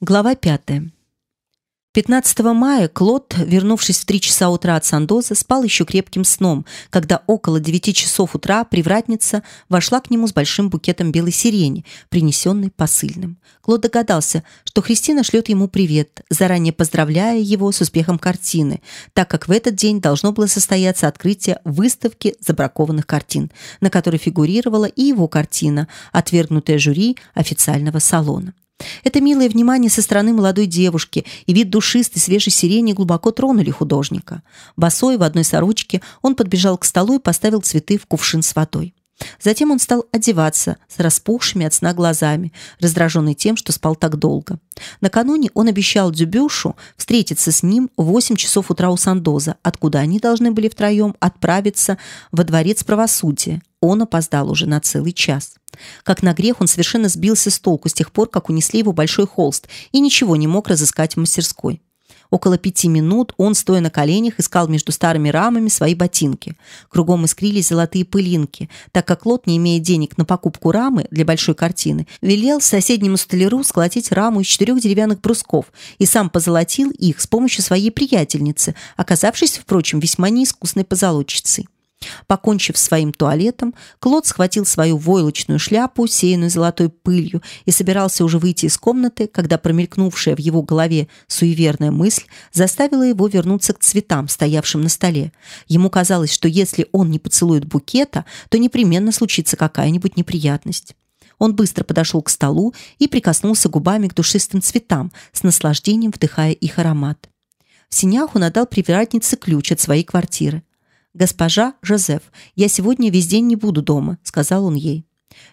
Глава 5. 15 мая Клод, вернувшись в 3 часа утра от Сандоза, спал еще крепким сном, когда около 9 часов утра привратница вошла к нему с большим букетом белой сирени, принесенной посыльным. Клод догадался, что Христина шлет ему привет, заранее поздравляя его с успехом картины, так как в этот день должно было состояться открытие выставки забракованных картин, на которой фигурировала и его картина, отвергнутая жюри официального салона. Это милое внимание со стороны молодой девушки и вид душистой свежей сирени глубоко тронули художника. Босой в одной сорочке он подбежал к столу и поставил цветы в кувшин с водой. Затем он стал одеваться с распухшими от сна глазами, раздраженный тем, что спал так долго. Накануне он обещал Дюбюшу встретиться с ним в 8 часов утра у Сандоза, откуда они должны были втроем отправиться во дворец правосудия. Он опоздал уже на целый час. Как на грех, он совершенно сбился с толку с тех пор, как унесли его большой холст, и ничего не мог разыскать в мастерской. Около пяти минут он, стоя на коленях, искал между старыми рамами свои ботинки. Кругом искрились золотые пылинки, так как Лот, не имея денег на покупку рамы для большой картины, велел соседнему столяру сколотить раму из четырех деревянных брусков и сам позолотил их с помощью своей приятельницы, оказавшейся, впрочем, весьма неискусной позолотчицей. Покончив своим туалетом, Клод схватил свою войлочную шляпу, сеянную золотой пылью, и собирался уже выйти из комнаты, когда промелькнувшая в его голове суеверная мысль заставила его вернуться к цветам, стоявшим на столе. Ему казалось, что если он не поцелует букета, то непременно случится какая-нибудь неприятность. Он быстро подошел к столу и прикоснулся губами к душистым цветам, с наслаждением вдыхая их аромат. В синях он отдал привратнице ключ от своей квартиры. «Госпожа Жозеф, я сегодня весь день не буду дома», — сказал он ей.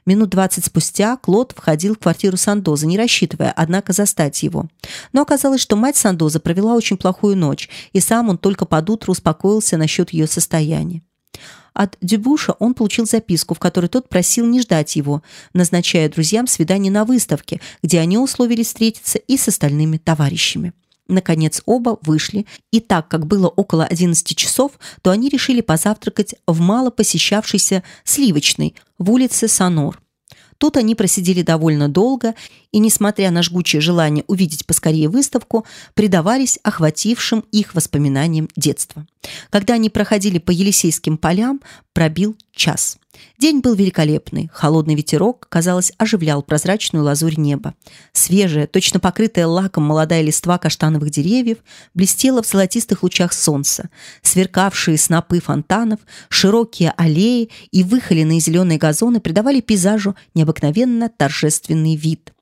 Минут двадцать спустя Клод входил в квартиру Сандоза, не рассчитывая, однако, застать его. Но оказалось, что мать Сандоза провела очень плохую ночь, и сам он только под утро успокоился насчет ее состояния. От Дюбуша он получил записку, в которой тот просил не ждать его, назначая друзьям свидание на выставке, где они условились встретиться и с остальными товарищами. Наконец оба вышли, и так как было около 11 часов, то они решили позавтракать в мало посещавшейся сливочной в улице Санор. Тут они просидели довольно долго и, несмотря на жгучее желание увидеть поскорее выставку, предавались охватившим их воспоминаниям детства. Когда они проходили по Елисейским полям, пробил час. День был великолепный. Холодный ветерок, казалось, оживлял прозрачную лазурь неба. Свежая, точно покрытая лаком молодая листва каштановых деревьев блестела в золотистых лучах солнца. Сверкавшие снопы фонтанов, широкие аллеи и выхоленные зеленые газоны придавали пейзажу необыкновенно торжественный вид.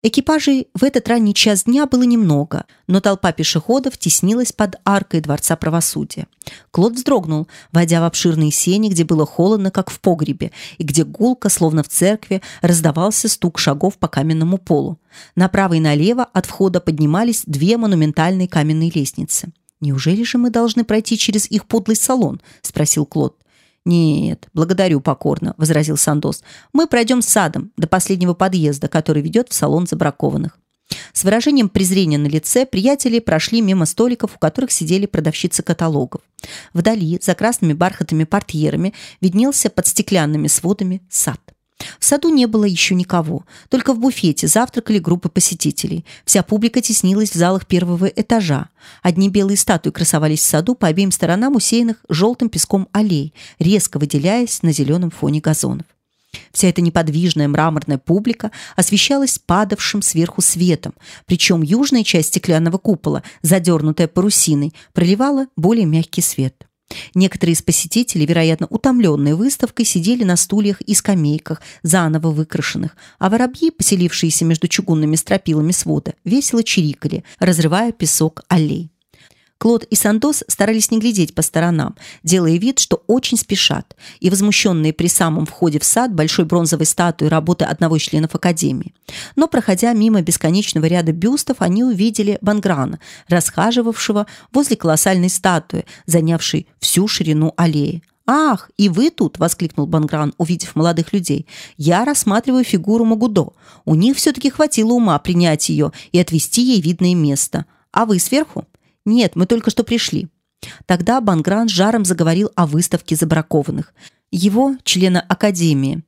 Экипажей в этот ранний час дня было немного, но толпа пешеходов теснилась под аркой Дворца правосудия. Клод вздрогнул, войдя в обширные сени, где было холодно, как в погребе, и где гулко, словно в церкви, раздавался стук шагов по каменному полу. Направо и налево от входа поднимались две монументальные каменные лестницы. «Неужели же мы должны пройти через их подлый салон?» – спросил Клод. «Нет, благодарю покорно», — возразил Сандос. «Мы пройдем садом до последнего подъезда, который ведет в салон забракованных». С выражением презрения на лице приятели прошли мимо столиков, у которых сидели продавщицы каталогов. Вдали, за красными бархатными портьерами, виднелся под стеклянными сводами сад. В саду не было еще никого, только в буфете завтракали группы посетителей. Вся публика теснилась в залах первого этажа. Одни белые статуи красовались в саду по обеим сторонам усеянных желтым песком аллей, резко выделяясь на зеленом фоне газонов. Вся эта неподвижная мраморная публика освещалась падавшим сверху светом, причем южная часть стеклянного купола, задернутая парусиной, проливала более мягкий свет. Некоторые из посетителей, вероятно, утомленные выставкой, сидели на стульях и скамейках, заново выкрашенных, а воробьи, поселившиеся между чугунными стропилами свода, весело чирикали, разрывая песок аллей. Клод и Сандос старались не глядеть по сторонам, делая вид, что очень спешат, и возмущенные при самом входе в сад большой бронзовой статуей работы одного из членов Академии. Но, проходя мимо бесконечного ряда бюстов, они увидели Банграна, расхаживавшего возле колоссальной статуи, занявшей всю ширину аллеи. «Ах, и вы тут!» – воскликнул Бангран, увидев молодых людей. «Я рассматриваю фигуру Магудо. У них все-таки хватило ума принять ее и отвести ей видное место. А вы сверху?» «Нет, мы только что пришли». Тогда Бангран жаром заговорил о выставке забракованных. Его, члена Академии,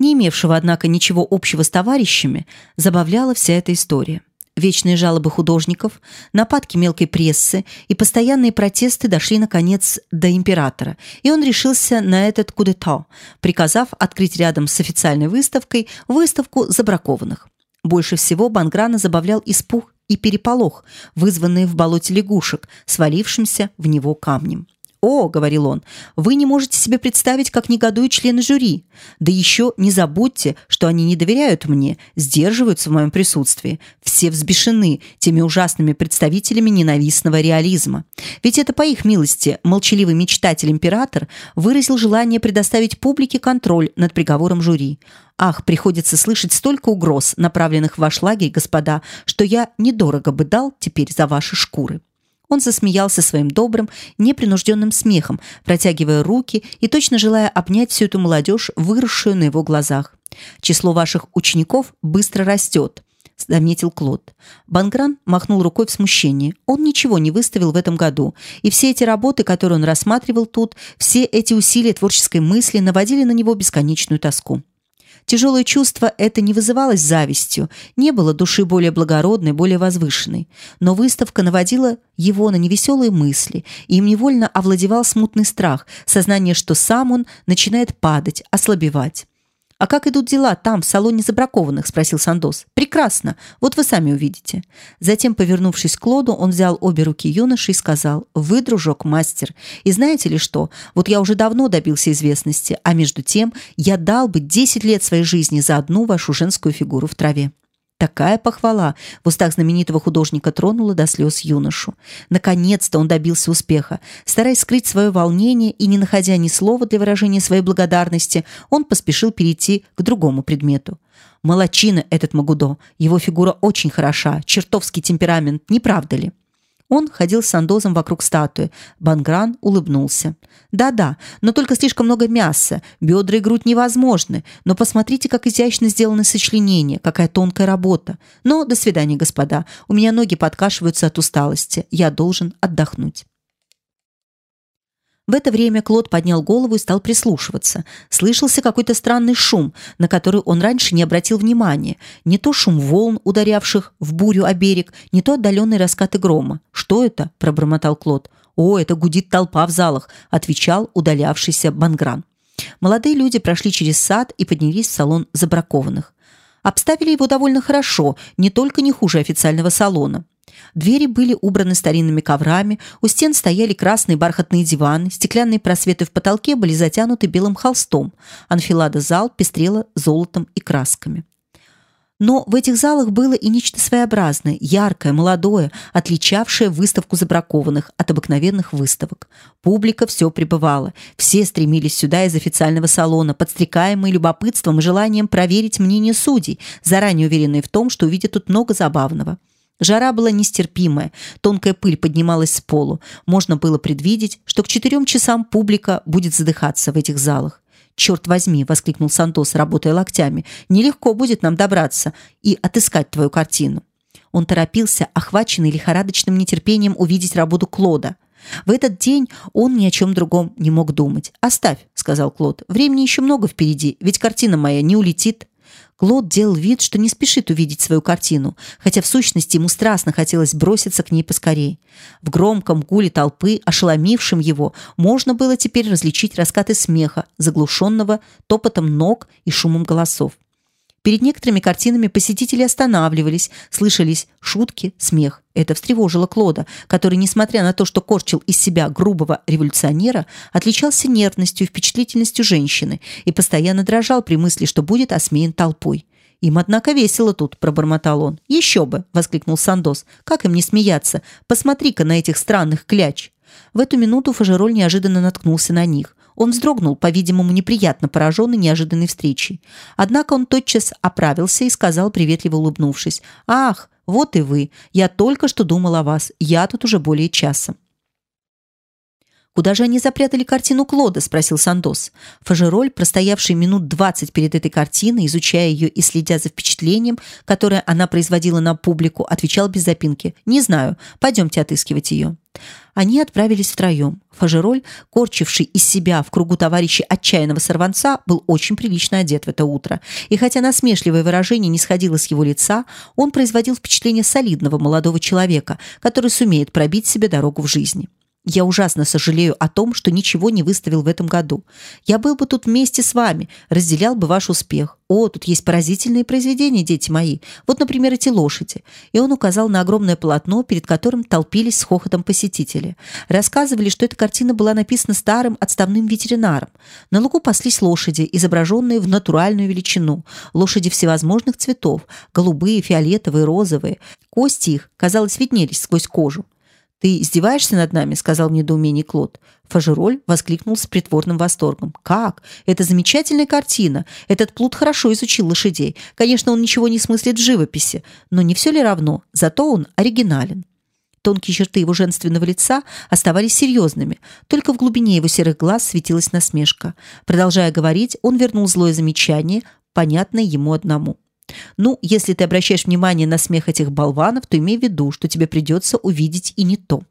Не имевшего, однако, ничего общего с товарищами, забавляла вся эта история. Вечные жалобы художников, нападки мелкой прессы и постоянные протесты дошли, наконец, до императора, и он решился на этот кудета, приказав открыть рядом с официальной выставкой выставку забракованных. Больше всего Банграна забавлял испуг и переполох, вызванные в болоте лягушек, свалившимся в него камнем. «О», — говорил он, — «вы не можете себе представить, как негодуют члены жюри. Да еще не забудьте, что они не доверяют мне, сдерживаются в моем присутствии. Все взбешены теми ужасными представителями ненавистного реализма. Ведь это по их милости молчаливый мечтатель-император выразил желание предоставить публике контроль над приговором жюри. Ах, приходится слышать столько угроз, направленных в ваш лагерь, господа, что я недорого бы дал теперь за ваши шкуры». Он засмеялся своим добрым, непринужденным смехом, протягивая руки и точно желая обнять всю эту молодежь, выросшую на его глазах. «Число ваших учеников быстро растет», — заметил Клод. Бангран махнул рукой в смущении. Он ничего не выставил в этом году, и все эти работы, которые он рассматривал тут, все эти усилия творческой мысли наводили на него бесконечную тоску. Тяжелое чувство это не вызывалось завистью, не было души более благородной, более возвышенной. Но выставка наводила его на невеселые мысли, и им невольно овладевал смутный страх, сознание, что сам он начинает падать, ослабевать. «А как идут дела там, в салоне забракованных?» – спросил Сандос. «Прекрасно. Вот вы сами увидите». Затем, повернувшись к Лоду, он взял обе руки юноши и сказал, «Вы, дружок, мастер. И знаете ли что? Вот я уже давно добился известности, а между тем я дал бы 10 лет своей жизни за одну вашу женскую фигуру в траве». Такая похвала в устах знаменитого художника тронула до слез юношу. Наконец-то он добился успеха. Стараясь скрыть свое волнение и не находя ни слова для выражения своей благодарности, он поспешил перейти к другому предмету. Молодчина этот Магудо. Его фигура очень хороша, чертовский темперамент, не правда ли? Он ходил с Сандозом вокруг статуи. Бангран улыбнулся. «Да-да, но только слишком много мяса. Бедра и грудь невозможны. Но посмотрите, как изящно сделаны сочленения, какая тонкая работа. Но до свидания, господа. У меня ноги подкашиваются от усталости. Я должен отдохнуть». В это время Клод поднял голову и стал прислушиваться. Слышался какой-то странный шум, на который он раньше не обратил внимания. Не то шум волн, ударявших в бурю о берег, не то отдаленные раскаты грома. «Что это?» – пробормотал Клод. «О, это гудит толпа в залах», – отвечал удалявшийся Бангран. Молодые люди прошли через сад и поднялись в салон забракованных. Обставили его довольно хорошо, не только не хуже официального салона. Двери были убраны старинными коврами, у стен стояли красные бархатные диваны, стеклянные просветы в потолке были затянуты белым холстом, анфилада зал пестрела золотом и красками. Но в этих залах было и нечто своеобразное, яркое, молодое, отличавшее выставку забракованных от обыкновенных выставок. Публика все прибывала, все стремились сюда из официального салона, подстрекаемые любопытством и желанием проверить мнение судей, заранее уверенные в том, что увидят тут много забавного. Жара была нестерпимая, тонкая пыль поднималась с полу. Можно было предвидеть, что к четырем часам публика будет задыхаться в этих залах. «Черт возьми!» — воскликнул Сантос, работая локтями. «Нелегко будет нам добраться и отыскать твою картину». Он торопился, охваченный лихорадочным нетерпением увидеть работу Клода. В этот день он ни о чем другом не мог думать. «Оставь», — сказал Клод. «Времени еще много впереди, ведь картина моя не улетит». Клод делал вид, что не спешит увидеть свою картину, хотя в сущности ему страстно хотелось броситься к ней поскорей. В громком гуле толпы, ошеломившем его, можно было теперь различить раскаты смеха, заглушенного топотом ног и шумом голосов. Перед некоторыми картинами посетители останавливались, слышались шутки, смех. Это встревожило Клода, который, несмотря на то, что корчил из себя грубого революционера, отличался нервностью и впечатлительностью женщины и постоянно дрожал при мысли, что будет осмеян толпой. «Им, однако, весело тут», – пробормотал он. «Еще бы!» – воскликнул Сандос. «Как им не смеяться? Посмотри-ка на этих странных кляч!» В эту минуту Фажероль неожиданно наткнулся на них. Он вздрогнул, по-видимому, неприятно пораженный неожиданной встречей. Однако он тотчас оправился и сказал, приветливо улыбнувшись, «Ах, вот и вы. Я только что думал о вас. Я тут уже более часа». «Куда же они запрятали картину Клода?» – спросил Сандос. Фажероль, простоявший минут двадцать перед этой картиной, изучая ее и следя за впечатлением, которое она производила на публику, отвечал без запинки. «Не знаю. Пойдемте отыскивать ее». Они отправились втроем. Фажероль, корчивший из себя в кругу товарищей отчаянного сорванца, был очень прилично одет в это утро. И хотя насмешливое выражение не сходило с его лица, он производил впечатление солидного молодого человека, который сумеет пробить себе дорогу в жизни. Я ужасно сожалею о том, что ничего не выставил в этом году. Я был бы тут вместе с вами, разделял бы ваш успех. О, тут есть поразительные произведения, дети мои. Вот, например, эти лошади. И он указал на огромное полотно, перед которым толпились с хохотом посетители. Рассказывали, что эта картина была написана старым отставным ветеринаром. На лугу паслись лошади, изображенные в натуральную величину. Лошади всевозможных цветов: голубые, фиолетовые, розовые. Кости их, казалось, виднелись сквозь кожу. «Ты издеваешься над нами?» – сказал в недоумении Клод. Фажероль воскликнул с притворным восторгом. «Как? Это замечательная картина. Этот плут хорошо изучил лошадей. Конечно, он ничего не смыслит в живописи, но не все ли равно? Зато он оригинален». Тонкие черты его женственного лица оставались серьезными, только в глубине его серых глаз светилась насмешка. Продолжая говорить, он вернул злое замечание, понятное ему одному. Ну, если ты обращаешь внимание на смех этих болванов, то имей в виду, что тебе придется увидеть и не то.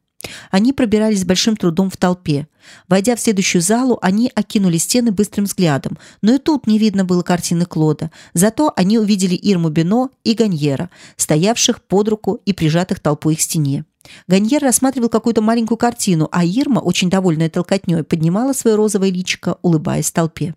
Они пробирались с большим трудом в толпе. Войдя в следующую залу, они окинули стены быстрым взглядом, но и тут не видно было картины Клода. Зато они увидели Ирму Бино и Ганьера, стоявших под руку и прижатых толпой к стене. Ганьер рассматривал какую-то маленькую картину, а Ирма, очень довольная толкотней, поднимала свое розовое личико, улыбаясь толпе.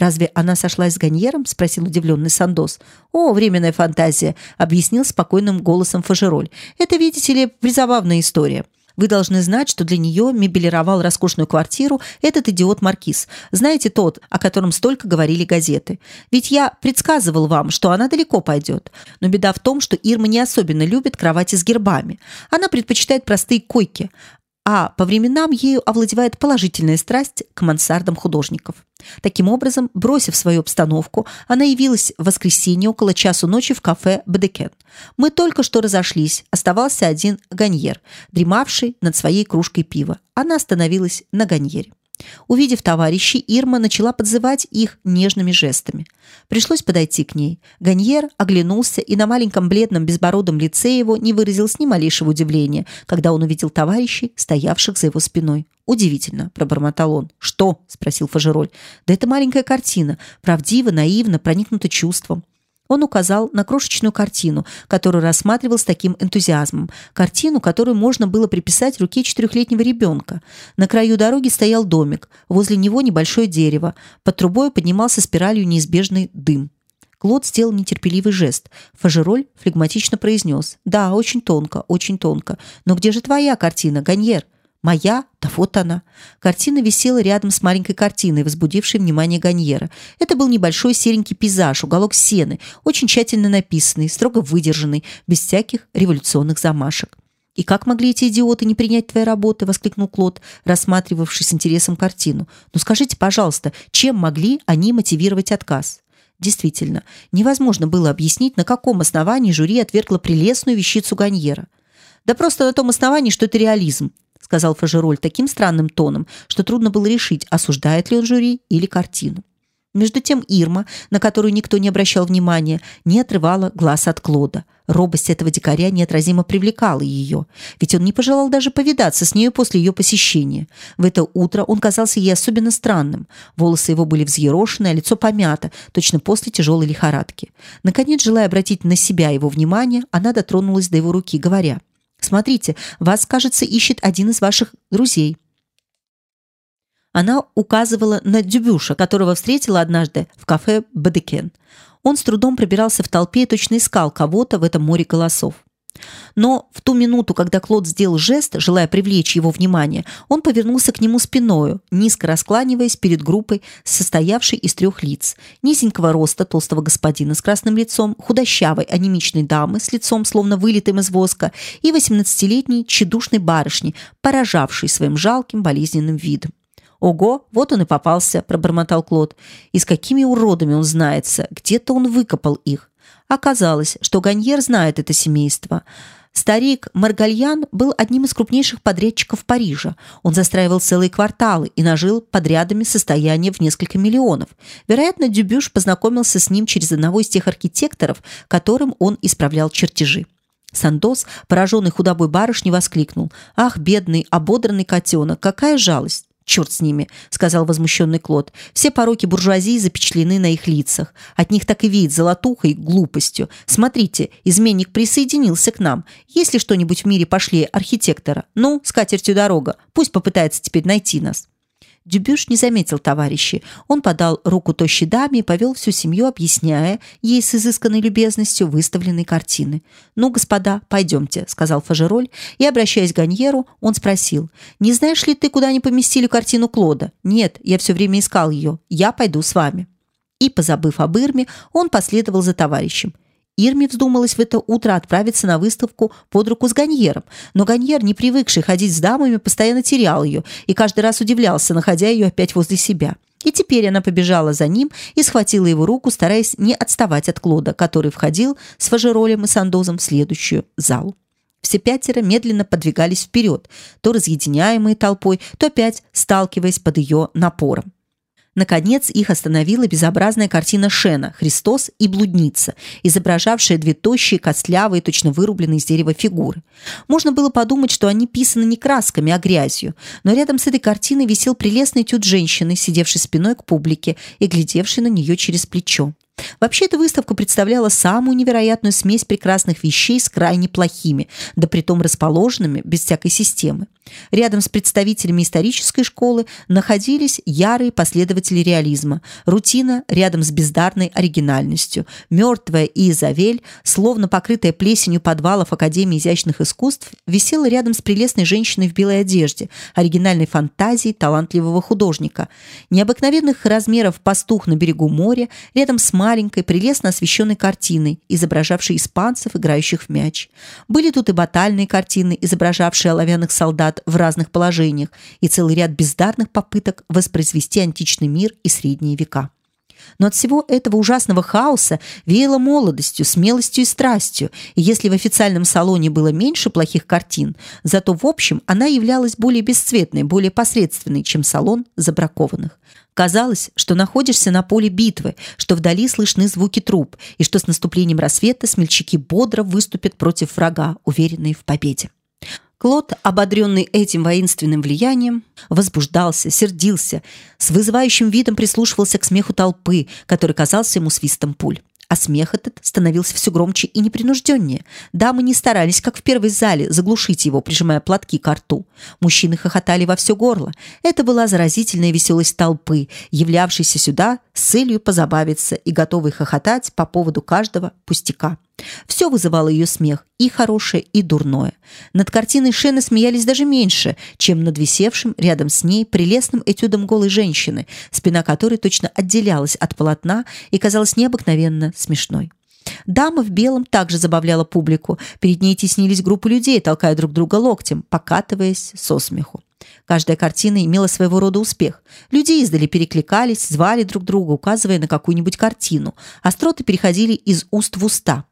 Разве она сошлась с Ганьером? спросил удивленный Сандос. О, временная фантазия, объяснил спокойным голосом Фажероль. Это, видите ли, призабавная история. Вы должны знать, что для нее мебелировал роскошную квартиру этот идиот Маркиз. Знаете тот, о котором столько говорили газеты. Ведь я предсказывал вам, что она далеко пойдет. Но беда в том, что Ирма не особенно любит кровати с гербами. Она предпочитает простые койки, а по временам ею овладевает положительная страсть к мансардам художников. Таким образом, бросив свою обстановку, она явилась в воскресенье около часу ночи в кафе «Бедекен». Мы только что разошлись, оставался один ганьер, дремавший над своей кружкой пива. Она остановилась на ганьере. Увидев товарищей, Ирма начала подзывать их нежными жестами. Пришлось подойти к ней. Ганьер оглянулся и на маленьком бледном безбородом лице его не выразил с ни малейшего удивления, когда он увидел товарищей, стоявших за его спиной. Удивительно, пробормотал он. Что? спросил Фажероль. Да это маленькая картина, правдиво, наивно, проникнута чувством. Он указал на крошечную картину, которую рассматривал с таким энтузиазмом. Картину, которую можно было приписать руке четырехлетнего ребенка. На краю дороги стоял домик, возле него небольшое дерево. Под трубой поднимался спиралью неизбежный дым. Клод сделал нетерпеливый жест. Фажероль флегматично произнес: "Да, очень тонко, очень тонко. Но где же твоя картина, Ганьер?" Моя? Да вот она. Картина висела рядом с маленькой картиной, возбудившей внимание Ганьера. Это был небольшой серенький пейзаж, уголок сены, очень тщательно написанный, строго выдержанный, без всяких революционных замашек. И как могли эти идиоты не принять твои работы, воскликнул Клод, рассматривавший с интересом картину. Ну скажите, пожалуйста, чем могли они мотивировать отказ? Действительно, невозможно было объяснить, на каком основании жюри отвергло прелестную вещицу Ганьера. Да просто на том основании, что это реализм, сказал Фажероль таким странным тоном, что трудно было решить, осуждает ли он жюри или картину. Между тем Ирма, на которую никто не обращал внимания, не отрывала глаз от Клода. Робость этого дикаря неотразимо привлекала ее, ведь он не пожелал даже повидаться с нею после ее посещения. В это утро он казался ей особенно странным. Волосы его были взъерошены, а лицо помято, точно после тяжелой лихорадки. Наконец, желая обратить на себя его внимание, она дотронулась до его руки, говоря: Смотрите, вас, кажется, ищет один из ваших друзей. Она указывала на Дюбюша, которого встретила однажды в кафе Бадекен. Он с трудом пробирался в толпе и точно искал кого-то в этом море голосов. Но в ту минуту, когда Клод сделал жест, желая привлечь его внимание, он повернулся к нему спиною, низко раскланиваясь перед группой, состоявшей из трех лиц: низенького роста толстого господина с красным лицом, худощавой анемичной дамы с лицом словно вылитым из воска и восемнадцатилетней тщедушной барышни, поражавшей своим жалким болезненным видом. Ого, вот он и попался, пробормотал Клод. И с какими уродами он знается? Где-то он выкопал их. Оказалось, что Ганьер знает это семейство – Старик Маргальян был одним из крупнейших подрядчиков Парижа. Он застраивал целые кварталы и нажил подрядами состояние в несколько миллионов. Вероятно, Дюбюш познакомился с ним через одного из тех архитекторов, которым он исправлял чертежи. Сандос, пораженный худобой барышни, воскликнул. «Ах, бедный, ободранный котенок, какая жалость! Черт с ними», — сказал возмущенный Клод. «Все пороки буржуазии запечатлены на их лицах. От них так и веет золотухой, глупостью. Смотрите, изменник присоединился к нам. Есть ли что-нибудь в мире пошлее архитектора? Ну, с катертью дорога. Пусть попытается теперь найти нас». Дюбюш не заметил товарищей. Он подал руку тощей даме и повел всю семью, объясняя ей с изысканной любезностью выставленные картины. «Ну, господа, пойдемте», — сказал Фажероль, и, обращаясь к Ганьеру, он спросил, «Не знаешь ли ты, куда они поместили картину Клода?» «Нет, я все время искал ее. Я пойду с вами». И, позабыв об Ирме, он последовал за товарищем. Ирме вздумалось в это утро отправиться на выставку под руку с Ганьером, но Ганьер, не привыкший ходить с дамами, постоянно терял ее и каждый раз удивлялся, находя ее опять возле себя. И теперь она побежала за ним и схватила его руку, стараясь не отставать от Клода, который входил с Фажеролем и Сандозом в следующую залу. Все пятеро медленно подвигались вперед, то разъединяемые толпой, то опять сталкиваясь под ее напором. Наконец их остановила безобразная картина Шена «Христос и блудница», изображавшая две тощие, костлявые, точно вырубленные из дерева фигуры. Можно было подумать, что они писаны не красками, а грязью, но рядом с этой картиной висел прелестный тюд женщины, сидевшей спиной к публике и глядевшей на нее через плечо. Вообще эта выставка представляла самую невероятную смесь прекрасных вещей с крайне плохими, да притом расположенными без всякой системы. Рядом с представителями исторической школы находились ярые последователи реализма. Рутина рядом с бездарной оригинальностью. Мертвая Изавель, словно покрытая плесенью подвалов Академии изящных искусств, висела рядом с прелестной женщиной в белой одежде, оригинальной фантазией талантливого художника. Необыкновенных размеров пастух на берегу моря рядом с маленькой, прелестно освещенной картиной, изображавшей испанцев, играющих в мяч. Были тут и батальные картины, изображавшие оловянных солдат в разных положениях, и целый ряд бездарных попыток воспроизвести античный мир и средние века. Но от всего этого ужасного хаоса веяло молодостью, смелостью и страстью, и если в официальном салоне было меньше плохих картин, зато в общем она являлась более бесцветной, более посредственной, чем салон забракованных. Казалось, что находишься на поле битвы, что вдали слышны звуки труп, и что с наступлением рассвета смельчаки бодро выступят против врага, уверенные в победе. Клод, ободренный этим воинственным влиянием, возбуждался, сердился, с вызывающим видом прислушивался к смеху толпы, который казался ему свистом пуль. А смех этот становился все громче и непринужденнее. Дамы не старались, как в первой зале, заглушить его, прижимая платки к рту. Мужчины хохотали во все горло. Это была заразительная веселость толпы, являвшейся сюда с целью позабавиться и готовой хохотать по поводу каждого пустяка. Все вызывало ее смех, и хорошее, и дурное. Над картиной Шена смеялись даже меньше, чем над висевшим рядом с ней прелестным этюдом голой женщины, спина которой точно отделялась от полотна и казалась необыкновенно смешной. Дама в белом также забавляла публику. Перед ней теснились группы людей, толкая друг друга локтем, покатываясь со смеху. Каждая картина имела своего рода успех. Люди издали перекликались, звали друг друга, указывая на какую-нибудь картину. Остроты переходили из уст в уста.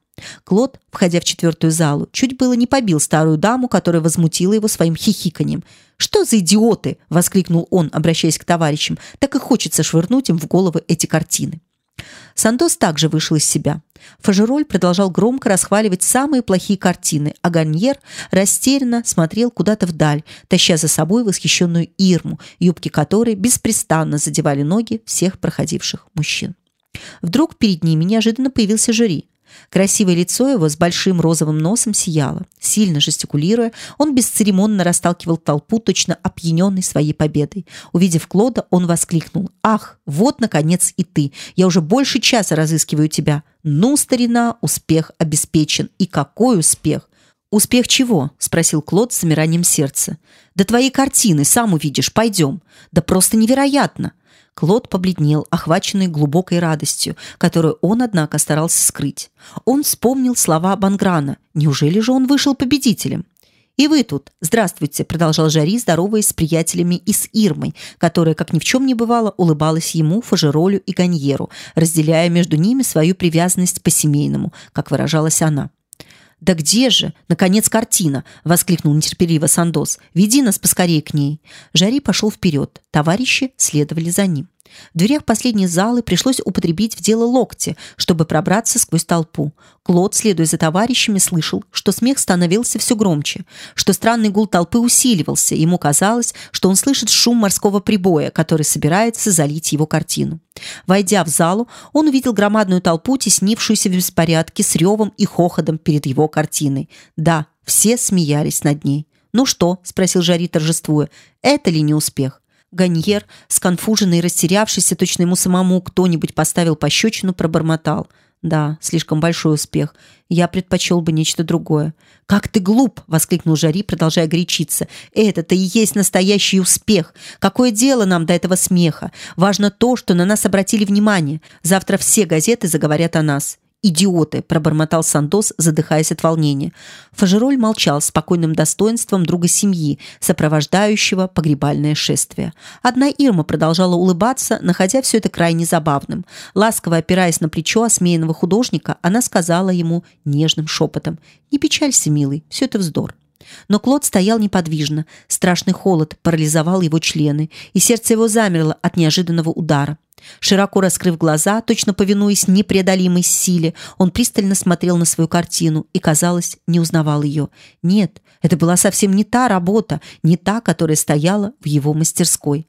Клод, входя в четвертую залу, чуть было не побил старую даму, которая возмутила его своим хихиканьем. «Что за идиоты!» – воскликнул он, обращаясь к товарищам. «Так и хочется швырнуть им в головы эти картины». Сантос также вышел из себя. Фажероль продолжал громко расхваливать самые плохие картины, а Ганьер растерянно смотрел куда-то вдаль, таща за собой восхищенную Ирму, юбки которой беспрестанно задевали ноги всех проходивших мужчин. Вдруг перед ними неожиданно появился жюри. Красивое лицо его с большим розовым носом сияло. Сильно жестикулируя, он бесцеремонно расталкивал толпу, точно опьяненный своей победой. Увидев Клода, он воскликнул. «Ах, вот, наконец, и ты! Я уже больше часа разыскиваю тебя! Ну, старина, успех обеспечен! И какой успех!» «Успех чего?» – спросил Клод с замиранием сердца. «Да твои картины, сам увидишь, пойдем. Да просто невероятно. Клод побледнел, охваченный глубокой радостью, которую он, однако, старался скрыть. Он вспомнил слова Банграна. Неужели же он вышел победителем? «И вы тут! Здравствуйте!» – продолжал Жари, здороваясь с приятелями и с Ирмой, которая, как ни в чем не бывало, улыбалась ему, Фажеролю и Ганьеру, разделяя между ними свою привязанность по-семейному, как выражалась она. «Да где же? Наконец картина!» — воскликнул нетерпеливо Сандос. «Веди нас поскорее к ней!» Жари пошел вперед. Товарищи следовали за ним. В дверях последней залы пришлось употребить в дело локти, чтобы пробраться сквозь толпу. Клод, следуя за товарищами, слышал, что смех становился все громче, что странный гул толпы усиливался. Ему казалось, что он слышит шум морского прибоя, который собирается залить его картину. Войдя в залу, он увидел громадную толпу, теснившуюся в беспорядке с ревом и хохотом перед его картиной. Да, все смеялись над ней. «Ну что?» – спросил Жари, торжествуя. «Это ли не успех?» Ганьер, сконфуженный и растерявшийся, точно ему самому кто-нибудь поставил пощечину, пробормотал. «Да, слишком большой успех. Я предпочел бы нечто другое». «Как ты глуп!» — воскликнул Жари, продолжая горячиться. «Это-то и есть настоящий успех! Какое дело нам до этого смеха? Важно то, что на нас обратили внимание. Завтра все газеты заговорят о нас идиоты!» – пробормотал Сандос, задыхаясь от волнения. Фажероль молчал спокойным достоинством друга семьи, сопровождающего погребальное шествие. Одна Ирма продолжала улыбаться, находя все это крайне забавным. Ласково опираясь на плечо осмеянного художника, она сказала ему нежным шепотом «Не печалься, милый, все это вздор». Но Клод стоял неподвижно. Страшный холод парализовал его члены, и сердце его замерло от неожиданного удара. Широко раскрыв глаза, точно повинуясь непреодолимой силе, он пристально смотрел на свою картину и, казалось, не узнавал ее. Нет, это была совсем не та работа, не та, которая стояла в его мастерской.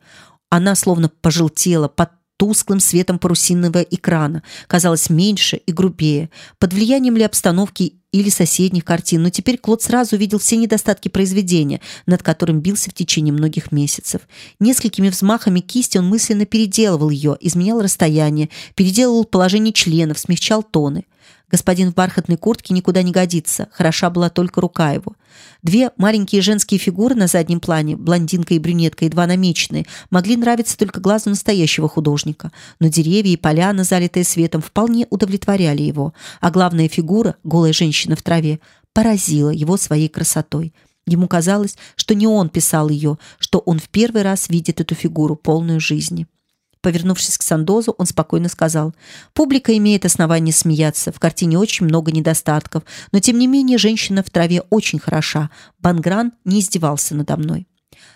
Она словно пожелтела под тусклым светом парусинного экрана, казалась меньше и грубее. Под влиянием ли обстановки или соседних картин, но теперь Клод сразу увидел все недостатки произведения, над которым бился в течение многих месяцев. Несколькими взмахами кисти он мысленно переделывал ее, изменял расстояние, переделывал положение членов, смягчал тоны. Господин в бархатной куртке никуда не годится, хороша была только рука его. Две маленькие женские фигуры на заднем плане, блондинка и брюнетка, едва намеченные, могли нравиться только глазу настоящего художника, но деревья и поляна, залитые светом, вполне удовлетворяли его, а главная фигура, голая женщина в траве, поразила его своей красотой. Ему казалось, что не он писал ее, что он в первый раз видит эту фигуру, полную жизни. Повернувшись к Сандозу, он спокойно сказал: "Публика имеет основание смеяться. В картине очень много недостатков, но тем не менее женщина в траве очень хороша. Бангран не издевался надо мной".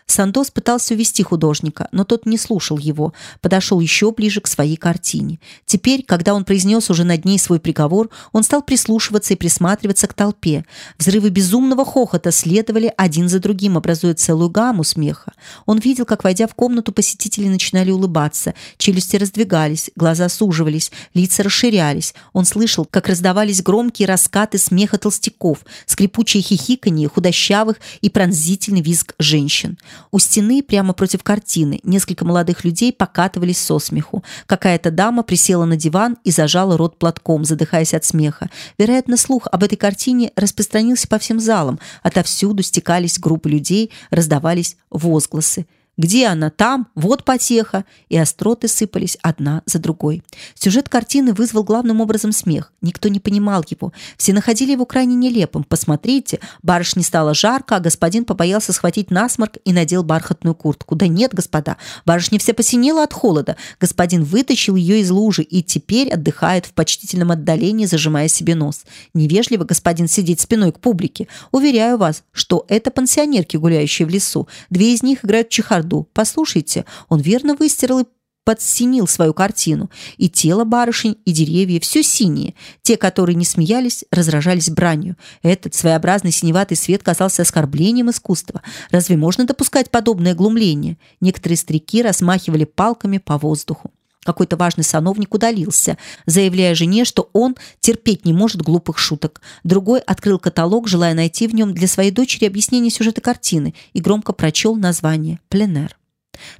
Сандос пытался увести художника, но тот не слушал его, подошел еще ближе к своей картине. Теперь, когда он произнес уже над ней свой приговор, он стал прислушиваться и присматриваться к толпе. Взрывы безумного хохота следовали один за другим, образуя целую гамму смеха. Он видел, как, войдя в комнату, посетители начинали улыбаться, челюсти раздвигались, глаза суживались, лица расширялись. Он слышал, как раздавались громкие раскаты смеха толстяков, скрипучее хихиканье худощавых и пронзительный визг женщин. У стены, прямо против картины, несколько молодых людей покатывались со смеху. Какая-то дама присела на диван и зажала рот платком, задыхаясь от смеха. Вероятно, слух об этой картине распространился по всем залам. Отовсюду стекались группы людей, раздавались возгласы. Где она? Там. Вот потеха. И остроты сыпались одна за другой. Сюжет картины вызвал главным образом смех. Никто не понимал его. Все находили его крайне нелепым. Посмотрите, барышне стало жарко, а господин побоялся схватить насморк и надел бархатную куртку. Да нет, господа, барышня вся посинела от холода. Господин вытащил ее из лужи и теперь отдыхает в почтительном отдалении, зажимая себе нос. Невежливо господин сидеть спиной к публике. Уверяю вас, что это пансионерки, гуляющие в лесу. Две из них играют чехар Орду. Послушайте, он верно выстирал и подсинил свою картину. И тело барышень, и деревья все синие. Те, которые не смеялись, разражались бранью. Этот своеобразный синеватый свет казался оскорблением искусства. Разве можно допускать подобное глумление? Некоторые старики размахивали палками по воздуху. Какой-то важный сановник удалился, заявляя жене, что он терпеть не может глупых шуток. Другой открыл каталог, желая найти в нем для своей дочери объяснение сюжета картины, и громко прочел название «Пленэр».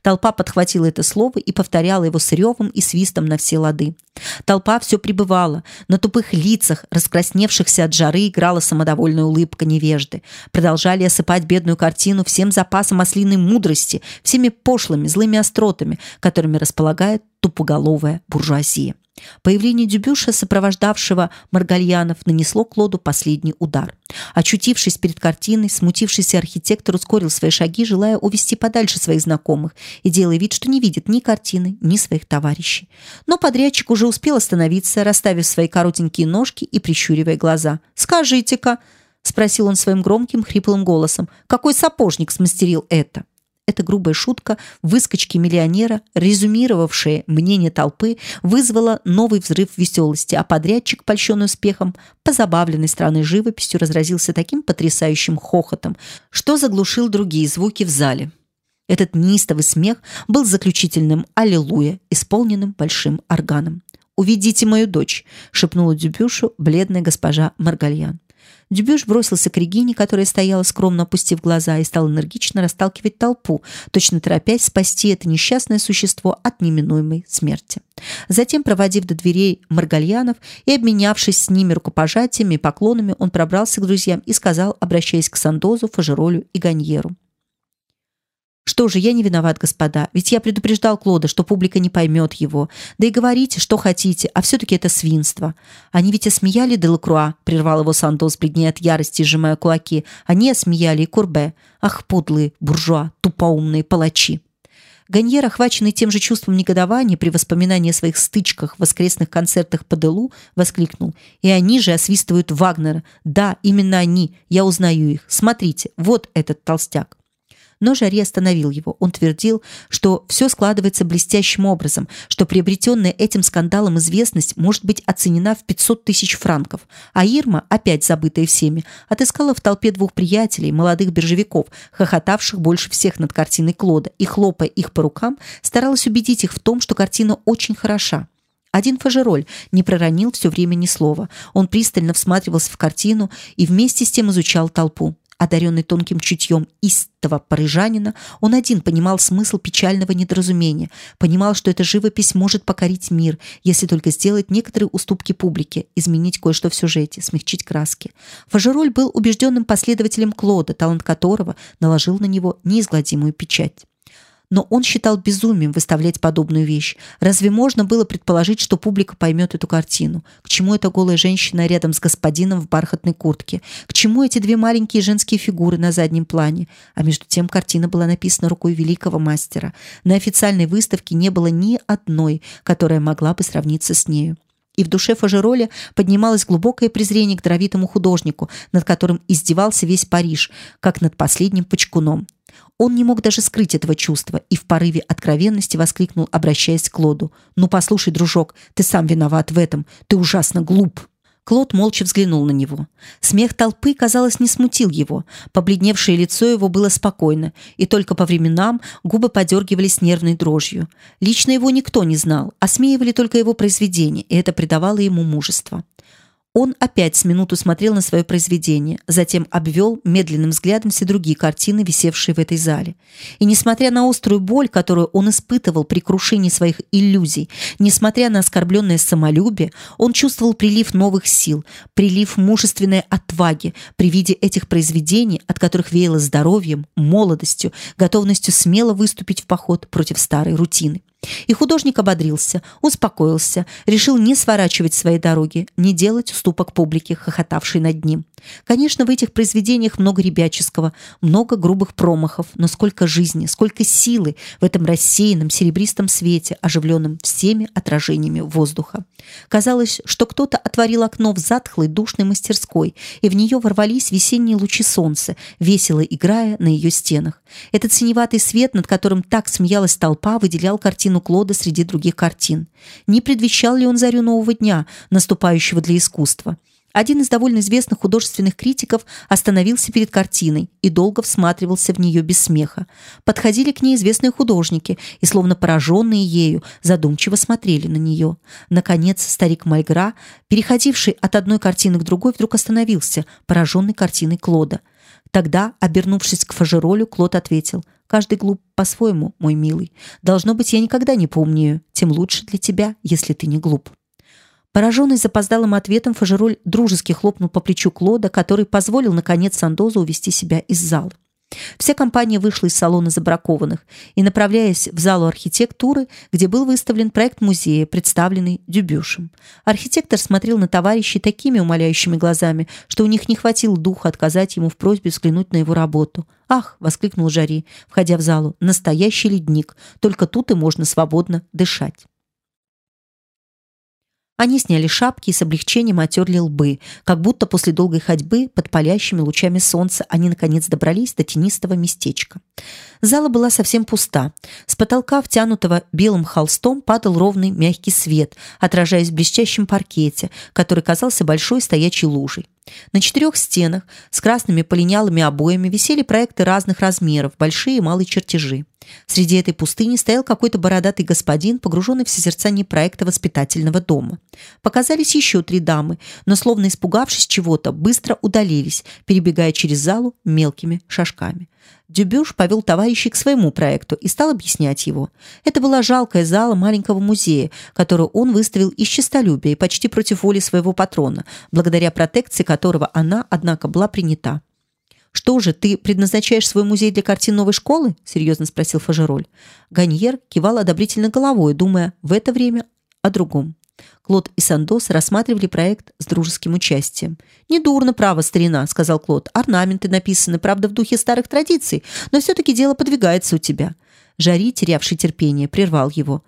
Толпа подхватила это слово и повторяла его с ревом и свистом на все лады. Толпа все прибывала. На тупых лицах, раскрасневшихся от жары, играла самодовольная улыбка невежды. Продолжали осыпать бедную картину всем запасом ослиной мудрости, всеми пошлыми, злыми остротами, которыми располагает тупоголовая буржуазия. Появление Дюбюша, сопровождавшего Маргальянов, нанесло Клоду последний удар. Очутившись перед картиной, смутившийся архитектор ускорил свои шаги, желая увести подальше своих знакомых и делая вид, что не видит ни картины, ни своих товарищей. Но подрядчик уже успел остановиться, расставив свои коротенькие ножки и прищуривая глаза. «Скажите-ка», — спросил он своим громким, хриплым голосом, «какой сапожник смастерил это?» Эта грубая шутка выскочки миллионера, резюмировавшая мнение толпы, вызвала новый взрыв веселости, а подрядчик, польщенный успехом, позабавленный странной живописью, разразился таким потрясающим хохотом, что заглушил другие звуки в зале. Этот неистовый смех был заключительным «Аллилуйя», исполненным большим органом. «Уведите мою дочь», — шепнула Дюбюшу бледная госпожа Маргальян. Дюбюш бросился к Регине, которая стояла скромно опустив глаза, и стал энергично расталкивать толпу, точно торопясь спасти это несчастное существо от неминуемой смерти. Затем, проводив до дверей Маргальянов и обменявшись с ними рукопожатиями и поклонами, он пробрался к друзьям и сказал, обращаясь к Сандозу, Фажеролю и Ганьеру. Что же, я не виноват, господа, ведь я предупреждал Клода, что публика не поймет его. Да и говорите, что хотите, а все-таки это свинство. Они ведь осмеяли Делакруа, прервал его Сандос, бледнее от ярости, сжимая кулаки. Они осмеяли и Курбе. Ах, подлые буржуа, тупоумные палачи. Ганьер, охваченный тем же чувством негодования при воспоминании о своих стычках в воскресных концертах по Делу, воскликнул. «И они же освистывают Вагнера. Да, именно они. Я узнаю их. Смотрите, вот этот толстяк». Но Жари остановил его. Он твердил, что все складывается блестящим образом, что приобретенная этим скандалом известность может быть оценена в 500 тысяч франков. А Ирма, опять забытая всеми, отыскала в толпе двух приятелей, молодых биржевиков, хохотавших больше всех над картиной Клода, и, хлопая их по рукам, старалась убедить их в том, что картина очень хороша. Один Фажероль не проронил все время ни слова. Он пристально всматривался в картину и вместе с тем изучал толпу. Одаренный тонким чутьем истого парижанина, он один понимал смысл печального недоразумения, понимал, что эта живопись может покорить мир, если только сделать некоторые уступки публике, изменить кое-что в сюжете, смягчить краски. Фажероль был убежденным последователем Клода, талант которого наложил на него неизгладимую печать но он считал безумием выставлять подобную вещь. Разве можно было предположить, что публика поймет эту картину? К чему эта голая женщина рядом с господином в бархатной куртке? К чему эти две маленькие женские фигуры на заднем плане? А между тем картина была написана рукой великого мастера. На официальной выставке не было ни одной, которая могла бы сравниться с нею. И в душе Фажероля поднималось глубокое презрение к даровитому художнику, над которым издевался весь Париж, как над последним почкуном. Он не мог даже скрыть этого чувства и в порыве откровенности воскликнул, обращаясь к Клоду: "Ну послушай, дружок, ты сам виноват в этом. Ты ужасно глуп". Клод молча взглянул на него. Смех толпы, казалось, не смутил его. Побледневшее лицо его было спокойно, и только по временам губы подергивались нервной дрожью. Лично его никто не знал, осмеивали только его произведения, и это придавало ему мужество. Он опять с минуту смотрел на свое произведение, затем обвел медленным взглядом все другие картины, висевшие в этой зале. И несмотря на острую боль, которую он испытывал при крушении своих иллюзий, несмотря на оскорбленное самолюбие, он чувствовал прилив новых сил, прилив мужественной отваги при виде этих произведений, от которых веяло здоровьем, молодостью, готовностью смело выступить в поход против старой рутины. И художник ободрился, успокоился, решил не сворачивать свои дороги, не делать уступок публике, хохотавшей над ним. Конечно, в этих произведениях много ребяческого, много грубых промахов, но сколько жизни, сколько силы в этом рассеянном серебристом свете, оживленном всеми отражениями воздуха. Казалось, что кто-то отворил окно в затхлой душной мастерской, и в нее ворвались весенние лучи солнца, весело играя на ее стенах. Этот синеватый свет, над которым так смеялась толпа, выделял картину картину Клода среди других картин. Не предвещал ли он зарю нового дня, наступающего для искусства? Один из довольно известных художественных критиков остановился перед картиной и долго всматривался в нее без смеха. Подходили к ней известные художники и, словно пораженные ею, задумчиво смотрели на нее. Наконец, старик Мальгра, переходивший от одной картины к другой, вдруг остановился, пораженный картиной Клода. Тогда, обернувшись к Фажеролю, Клод ответил: Каждый глуп по-своему, мой милый. Должно быть, я никогда не помню, тем лучше для тебя, если ты не глуп. Пораженный запоздалым ответом, Фажероль дружески хлопнул по плечу Клода, который позволил наконец Сандозу увести себя из зала. Вся компания вышла из салона забракованных и, направляясь в залу архитектуры, где был выставлен проект музея, представленный Дюбюшем. Архитектор смотрел на товарищей такими умоляющими глазами, что у них не хватило духа отказать ему в просьбе взглянуть на его работу. «Ах!» — воскликнул Жари, входя в залу. «Настоящий ледник! Только тут и можно свободно дышать!» Они сняли шапки и с облегчением отерли лбы, как будто после долгой ходьбы под палящими лучами солнца они наконец добрались до тенистого местечка. Зала была совсем пуста. С потолка, втянутого белым холстом, падал ровный мягкий свет, отражаясь в блестящем паркете, который казался большой стоячей лужей. На четырех стенах с красными полинялыми обоями висели проекты разных размеров, большие и малые чертежи. Среди этой пустыни стоял какой-то бородатый господин, погруженный в созерцание проекта воспитательного дома. Показались еще три дамы, но, словно испугавшись чего-то, быстро удалились, перебегая через залу мелкими шажками. Дюбюш повел товарищей к своему проекту и стал объяснять его. Это была жалкая зала маленького музея, которую он выставил из честолюбия и почти против воли своего патрона, благодаря протекции которого она, однако, была принята. «Что же, ты предназначаешь свой музей для картин новой школы?» – серьезно спросил Фажероль. Ганьер кивал одобрительно головой, думая в это время о другом. Клод и Сандос рассматривали проект с дружеским участием. «Недурно, право, старина», — сказал Клод. «Орнаменты написаны, правда, в духе старых традиций, но все-таки дело подвигается у тебя». Жари, терявший терпение, прервал его.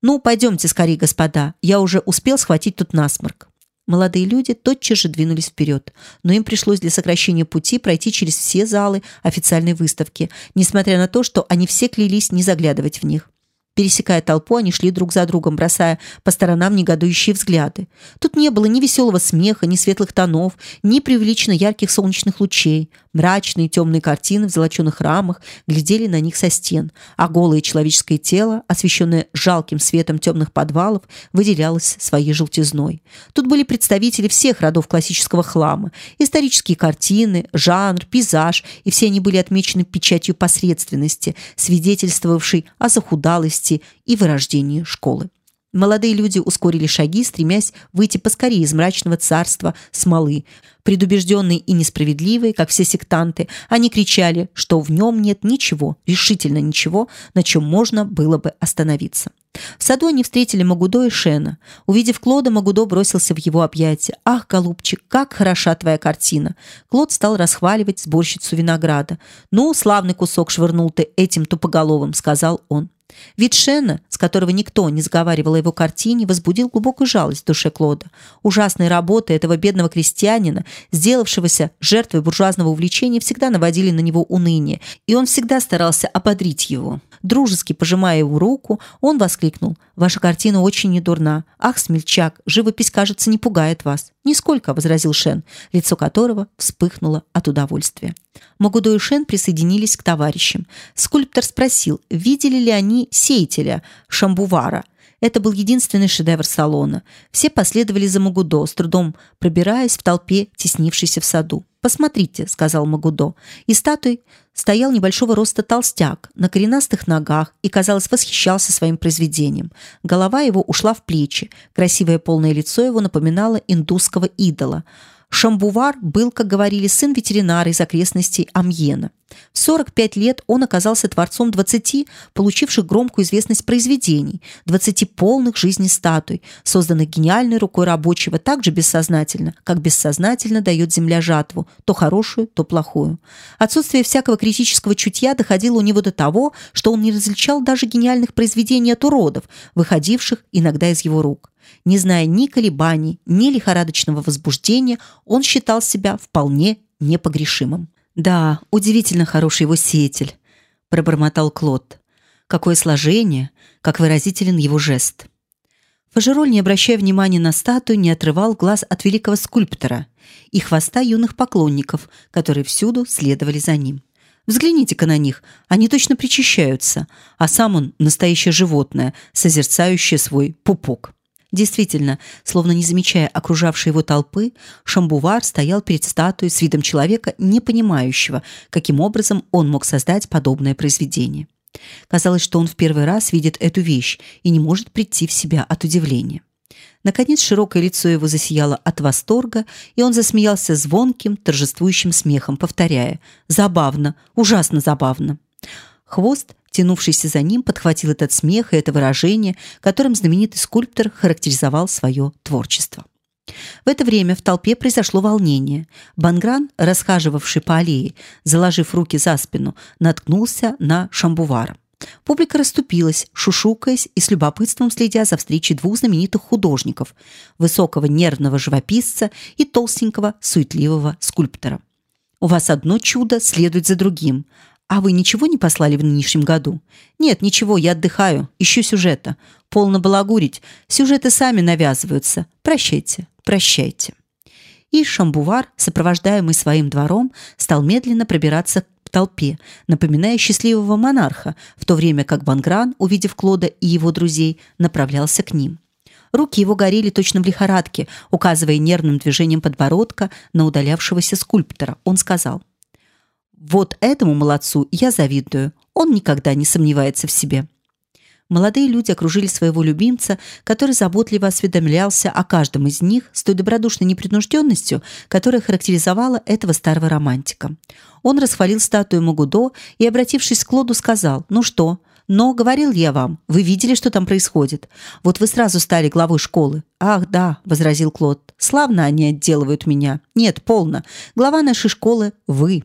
«Ну, пойдемте скорее, господа. Я уже успел схватить тут насморк». Молодые люди тотчас же двинулись вперед, но им пришлось для сокращения пути пройти через все залы официальной выставки, несмотря на то, что они все клялись не заглядывать в них. Пересекая толпу, они шли друг за другом, бросая по сторонам негодующие взгляды. Тут не было ни веселого смеха, ни светлых тонов, ни преувеличенно ярких солнечных лучей. Мрачные темные картины в золоченых рамах глядели на них со стен, а голое человеческое тело, освещенное жалким светом темных подвалов, выделялось своей желтизной. Тут были представители всех родов классического хлама, исторические картины, жанр, пейзаж, и все они были отмечены печатью посредственности, свидетельствовавшей о захудалости и вырождении школы. Молодые люди ускорили шаги, стремясь выйти поскорее из мрачного царства смолы. Предубежденные и несправедливые, как все сектанты, они кричали, что в нем нет ничего, решительно ничего, на чем можно было бы остановиться. В саду они встретили Магудо и Шена. Увидев Клода, Магудо бросился в его объятия. «Ах, голубчик, как хороша твоя картина!» Клод стал расхваливать сборщицу винограда. «Ну, славный кусок швырнул ты этим тупоголовым», — сказал он. Вид Шена, которого никто не сговаривал о его картине, возбудил глубокую жалость в душе Клода. Ужасные работы этого бедного крестьянина, сделавшегося жертвой буржуазного увлечения, всегда наводили на него уныние, и он всегда старался ободрить его. Дружески пожимая его руку, он воскликнул «Ваша картина очень недурна. Ах, смельчак, живопись, кажется, не пугает вас». «Нисколько», — возразил Шен, лицо которого вспыхнуло от удовольствия. Магудо и Шен присоединились к товарищам. Скульптор спросил, видели ли они сеятеля Шамбувара. Это был единственный шедевр салона. Все последовали за Магудо, с трудом пробираясь в толпе, теснившейся в саду. «Посмотрите», — сказал Магудо. И статуей стоял небольшого роста толстяк на коренастых ногах и, казалось, восхищался своим произведением. Голова его ушла в плечи. Красивое полное лицо его напоминало индусского идола — Шамбувар был, как говорили, сын ветеринара из окрестностей Амьена. В 45 лет он оказался творцом 20, получивших громкую известность произведений, 20 полных жизни статуй, созданных гениальной рукой рабочего так же бессознательно, как бессознательно дает земля жатву, то хорошую, то плохую. Отсутствие всякого критического чутья доходило у него до того, что он не различал даже гениальных произведений от уродов, выходивших иногда из его рук. Не зная ни колебаний, ни лихорадочного возбуждения, он считал себя вполне непогрешимым. «Да, удивительно хороший его сеятель», – пробормотал Клод. «Какое сложение, как выразителен его жест». Фажероль, не обращая внимания на статую, не отрывал глаз от великого скульптора и хвоста юных поклонников, которые всюду следовали за ним. Взгляните-ка на них, они точно причащаются, а сам он настоящее животное, созерцающее свой пупок. Действительно, словно не замечая окружавшей его толпы, Шамбувар стоял перед статуей с видом человека, не понимающего, каким образом он мог создать подобное произведение. Казалось, что он в первый раз видит эту вещь и не может прийти в себя от удивления. Наконец широкое лицо его засияло от восторга, и он засмеялся звонким, торжествующим смехом, повторяя «Забавно, ужасно забавно». Хвост, тянувшийся за ним, подхватил этот смех и это выражение, которым знаменитый скульптор характеризовал свое творчество. В это время в толпе произошло волнение. Бангран, расхаживавший по аллее, заложив руки за спину, наткнулся на Шамбувара. Публика расступилась, шушукаясь и с любопытством следя за встречей двух знаменитых художников: высокого нервного живописца и толстенького суетливого скульптора. У вас одно чудо следует за другим. А вы ничего не послали в нынешнем году? Нет, ничего, я отдыхаю, ищу сюжета. Полно балагурить, сюжеты сами навязываются. Прощайте, прощайте. И Шамбувар, сопровождаемый своим двором, стал медленно пробираться к толпе, напоминая счастливого монарха, в то время как Бангран, увидев Клода и его друзей, направлялся к ним. Руки его горели точно в лихорадке, указывая нервным движением подбородка на удалявшегося скульптора. Он сказал: вот этому молодцу я завидую. Он никогда не сомневается в себе. Молодые люди окружили своего любимца, который заботливо осведомлялся о каждом из них с той добродушной непринужденностью, которая характеризовала этого старого романтика. Он расхвалил статую Магудо и, обратившись к Клоду, сказал: "Ну что, но говорил я вам, вы видели, что там происходит. Вот вы сразу стали главой школы. Ах, да, возразил Клод. Славно они отделывают меня. Нет, полно. Глава нашей школы вы.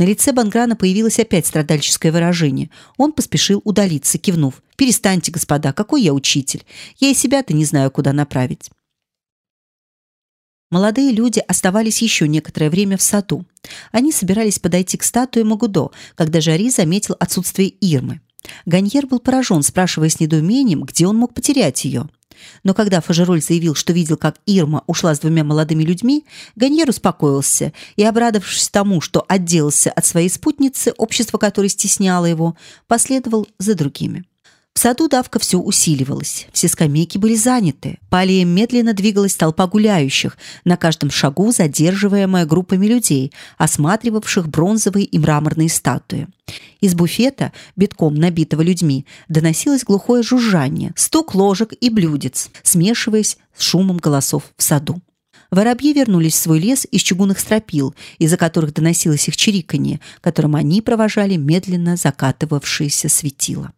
На лице Банграна появилось опять страдальческое выражение. Он поспешил удалиться, кивнув: "Перестаньте, господа, какой я учитель? Я и себя-то не знаю, куда направить". Молодые люди оставались еще некоторое время в саду. Они собирались подойти к статуе Магудо, когда Жари заметил отсутствие Ирмы. Ганьер был поражен, спрашивая с недоумением, где он мог потерять ее. Но когда Фажероль заявил, что видел, как Ирма ушла с двумя молодыми людьми, Ганьер успокоился и, обрадовавшись тому, что отделался от своей спутницы, общество которой стесняло его, последовал за другими. В саду давка все усиливалась. Все скамейки были заняты. По аллеям медленно двигалась толпа гуляющих, на каждом шагу задерживаемая группами людей, осматривавших бронзовые и мраморные статуи. Из буфета, битком набитого людьми, доносилось глухое жужжание, стук ложек и блюдец, смешиваясь с шумом голосов в саду. Воробьи вернулись в свой лес из чугунных стропил, из-за которых доносилось их чириканье, которым они провожали медленно закатывавшееся светило.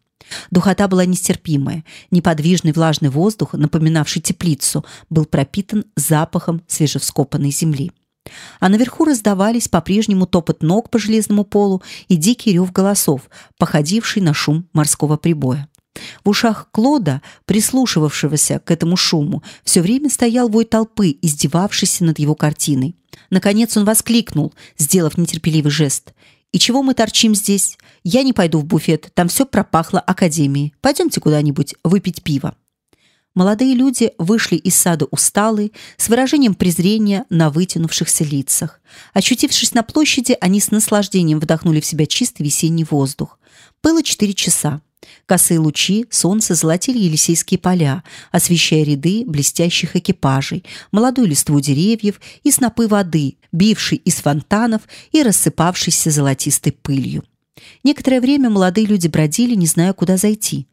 Духота была нестерпимая. Неподвижный влажный воздух, напоминавший теплицу, был пропитан запахом свежевскопанной земли. А наверху раздавались по-прежнему топот ног по железному полу и дикий рев голосов, походивший на шум морского прибоя. В ушах Клода, прислушивавшегося к этому шуму, все время стоял вой толпы, издевавшийся над его картиной. Наконец он воскликнул, сделав нетерпеливый жест: и чего мы торчим здесь? Я не пойду в буфет, там все пропахло академией. Пойдемте куда-нибудь выпить пиво. Молодые люди вышли из сада усталые, с выражением презрения на вытянувшихся лицах. Очутившись на площади, они с наслаждением вдохнули в себя чистый весенний воздух. Было четыре часа. Косые лучи солнца золотили Елисейские поля, освещая ряды блестящих экипажей, молодую листву деревьев и снопы воды, бившей из фонтанов и рассыпавшейся золотистой пылью. Некоторое время молодые люди бродили, не зная, куда зайти,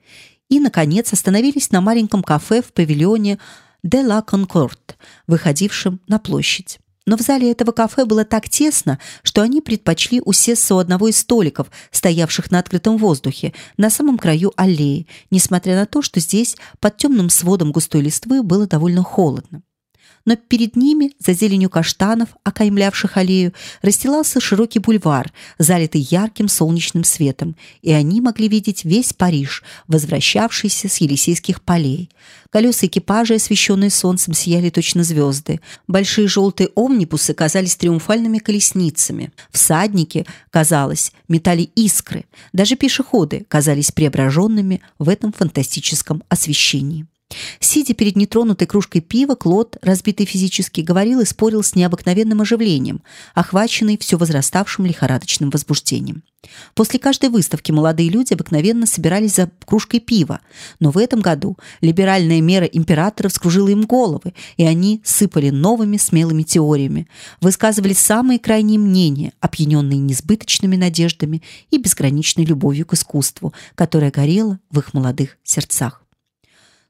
и наконец остановились на маленьком кафе в павильоне «De la Concorde», выходившем на площадь. Но в зале этого кафе было так тесно, что они предпочли усесться у одного из столиков, стоявших на открытом воздухе, на самом краю аллеи, несмотря на то, что здесь под темным сводом густой листвы было довольно холодно но перед ними, за зеленью каштанов, окаймлявших аллею, расстилался широкий бульвар, залитый ярким солнечным светом, и они могли видеть весь Париж, возвращавшийся с Елисейских полей. Колеса экипажа, освещенные солнцем, сияли точно звезды. Большие желтые омнибусы казались триумфальными колесницами. Всадники, казалось, метали искры. Даже пешеходы казались преображенными в этом фантастическом освещении. Сидя перед нетронутой кружкой пива, Клод, разбитый физически, говорил и спорил с необыкновенным оживлением, охваченный все возраставшим лихорадочным возбуждением. После каждой выставки молодые люди обыкновенно собирались за кружкой пива, но в этом году либеральная мера императора вскружила им головы, и они сыпали новыми смелыми теориями, высказывали самые крайние мнения, опьяненные несбыточными надеждами и безграничной любовью к искусству, которая горела в их молодых сердцах.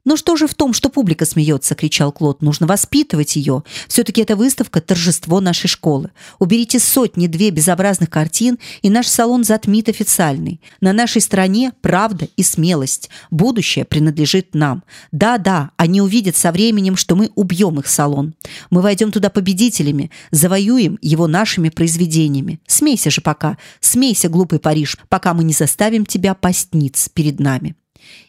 «Но что же в том, что публика смеется?» – кричал Клод. «Нужно воспитывать ее. Все-таки эта выставка – торжество нашей школы. Уберите сотни-две безобразных картин, и наш салон затмит официальный. На нашей стороне правда и смелость. Будущее принадлежит нам. Да-да, они увидят со временем, что мы убьем их салон. Мы войдем туда победителями, завоюем его нашими произведениями. Смейся же пока, смейся, глупый Париж, пока мы не заставим тебя пасть ниц перед нами»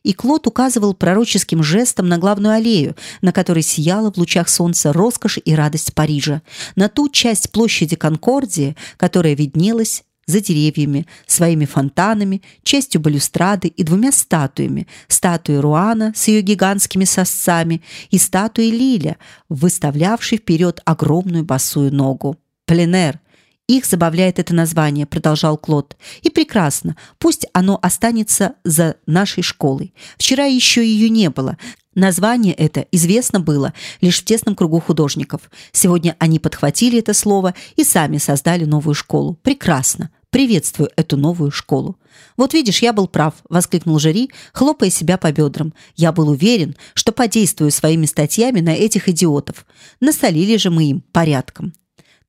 и Клод указывал пророческим жестом на главную аллею, на которой сияла в лучах солнца роскошь и радость Парижа, на ту часть площади Конкордии, которая виднелась за деревьями, своими фонтанами, частью балюстрады и двумя статуями: статуей Руана с ее гигантскими сосцами и статуей Лиля, выставлявшей вперед огромную босую ногу. Пленер, их забавляет это название, продолжал Клод. И прекрасно. Пусть оно останется за нашей школой. Вчера еще ее не было. Название это известно было лишь в тесном кругу художников. Сегодня они подхватили это слово и сами создали новую школу. Прекрасно. Приветствую эту новую школу. Вот видишь, я был прав, воскликнул Жери, хлопая себя по бедрам. Я был уверен, что подействую своими статьями на этих идиотов. Насолили же мы им порядком.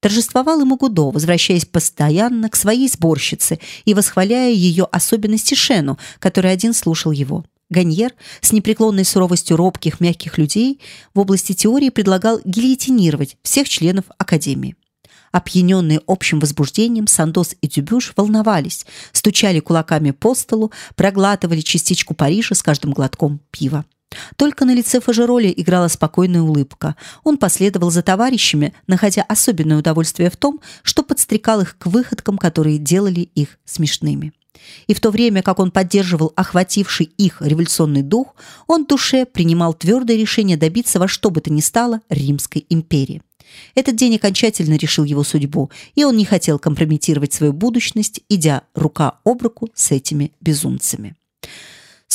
Торжествовал ему Гудо, возвращаясь постоянно к своей сборщице и восхваляя ее особенности Шену, который один слушал его. Ганьер с непреклонной суровостью робких, мягких людей в области теории предлагал гильотинировать всех членов Академии. Опьяненные общим возбуждением, Сандос и Дюбюш волновались, стучали кулаками по столу, проглатывали частичку Парижа с каждым глотком пива. Только на лице Фажероли играла спокойная улыбка. Он последовал за товарищами, находя особенное удовольствие в том, что подстрекал их к выходкам, которые делали их смешными. И в то время, как он поддерживал охвативший их революционный дух, он душе принимал твердое решение добиться во что бы то ни стало Римской империи. Этот день окончательно решил его судьбу, и он не хотел компрометировать свою будущность, идя рука об руку с этими безумцами.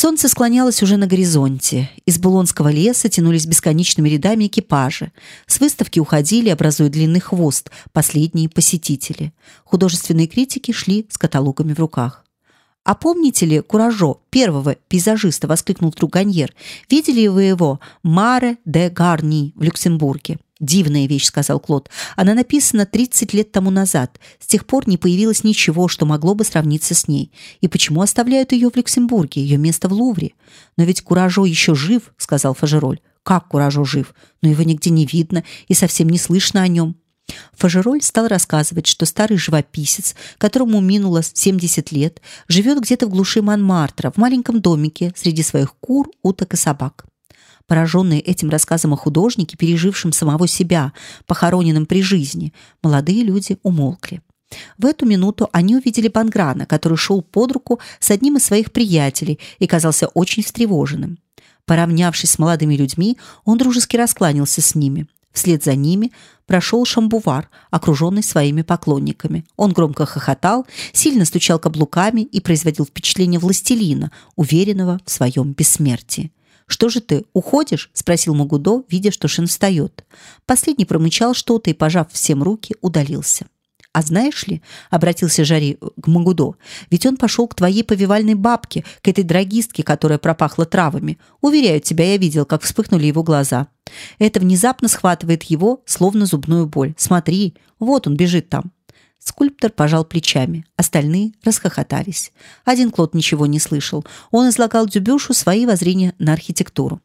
Солнце склонялось уже на горизонте. Из Булонского леса тянулись бесконечными рядами экипажи. С выставки уходили, образуя длинный хвост, последние посетители. Художественные критики шли с каталогами в руках. А помните ли Куражо, первого пейзажиста, воскликнул вдруг Ганьер. Видели вы его Маре де Гарни в Люксембурге? Дивная вещь, сказал Клод. Она написана 30 лет тому назад. С тех пор не появилось ничего, что могло бы сравниться с ней. И почему оставляют ее в Люксембурге? Ее место в Лувре. Но ведь Куражо еще жив, сказал Фажероль. Как Куражо жив? Но его нигде не видно и совсем не слышно о нем. Фажероль стал рассказывать, что старый живописец, которому минуло 70 лет, живет где-то в глуши Монмартра, в маленьком домике среди своих кур, уток и собак. Пораженные этим рассказом о художнике, пережившем самого себя, похороненном при жизни, молодые люди умолкли. В эту минуту они увидели Панграна, который шел под руку с одним из своих приятелей и казался очень встревоженным. Поравнявшись с молодыми людьми, он дружески раскланялся с ними. Вслед за ними прошел Шамбувар, окруженный своими поклонниками. Он громко хохотал, сильно стучал каблуками и производил впечатление властелина, уверенного в своем бессмертии. Что же ты, уходишь? спросил Магудо, видя, что Шин встает. Последний промычал что-то и, пожав всем руки, удалился. А знаешь ли, обратился Жари к Магудо, ведь он пошел к твоей повивальной бабке, к этой драгистке, которая пропахла травами. Уверяю тебя, я видел, как вспыхнули его глаза. Это внезапно схватывает его, словно зубную боль. Смотри, вот он бежит там. Скульптор пожал плечами, остальные расхохотались. Один Клод ничего не слышал. Он излагал Дюбюшу свои воззрения на архитектуру.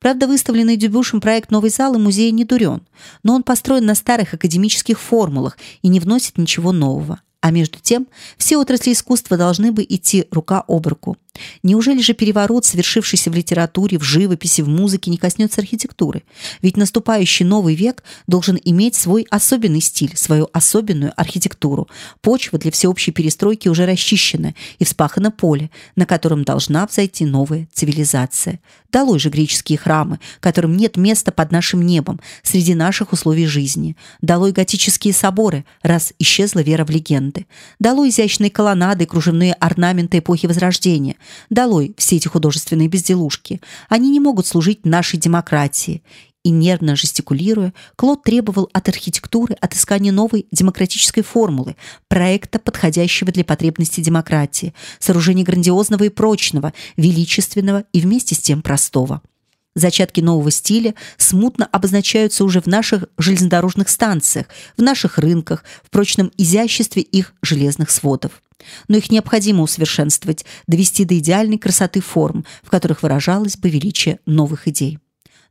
Правда, выставленный Дюбюшем проект новой залы музея не дурен, но он построен на старых академических формулах и не вносит ничего нового. А между тем, все отрасли искусства должны бы идти рука об руку. Неужели же переворот, совершившийся в литературе, в живописи, в музыке, не коснется архитектуры? Ведь наступающий новый век должен иметь свой особенный стиль, свою особенную архитектуру. Почва для всеобщей перестройки уже расчищена и вспахано поле, на котором должна взойти новая цивилизация. Долой же греческие храмы, которым нет места под нашим небом, среди наших условий жизни. Долой готические соборы, раз исчезла вера в легенды. Долой изящные колоннады кружевные орнаменты эпохи Возрождения. Долой все эти художественные безделушки. Они не могут служить нашей демократии. И нервно жестикулируя, Клод требовал от архитектуры отыскания новой демократической формулы, проекта, подходящего для потребностей демократии, сооружения грандиозного и прочного, величественного и вместе с тем простого. Зачатки нового стиля смутно обозначаются уже в наших железнодорожных станциях, в наших рынках, в прочном изяществе их железных сводов. Но их необходимо усовершенствовать, довести до идеальной красоты форм, в которых выражалось бы величие новых идей.